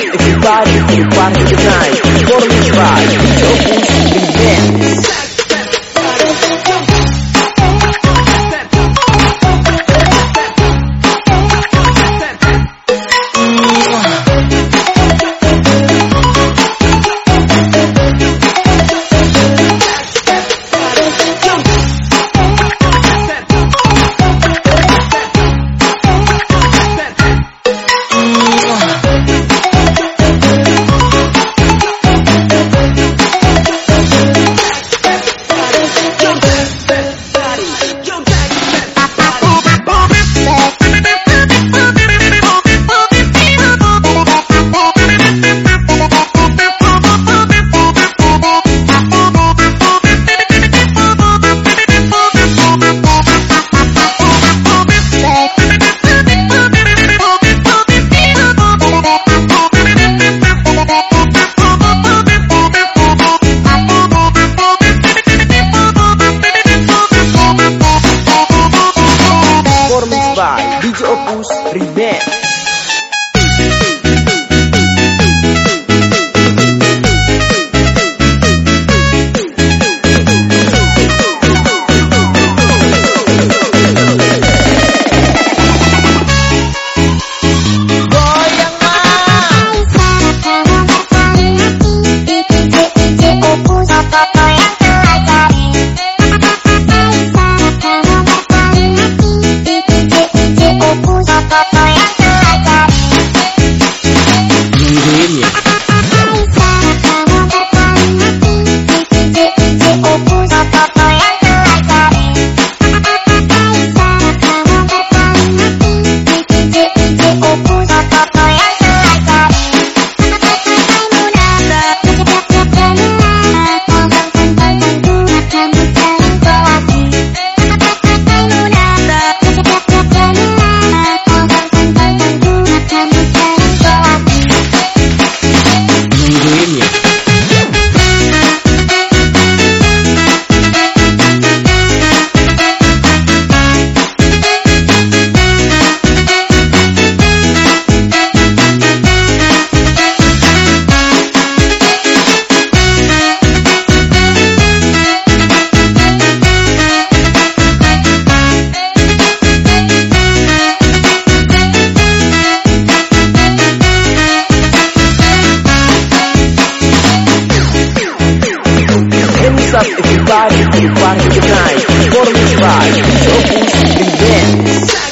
Everybody in the party tonight. Performance by Opus up everybody in the party tonight. Performance by DJ Opus Events.